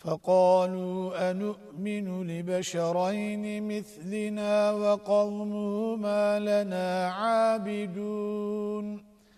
فقالوا أنؤمن لبشرين مثلنا وقومهما لنا عابدون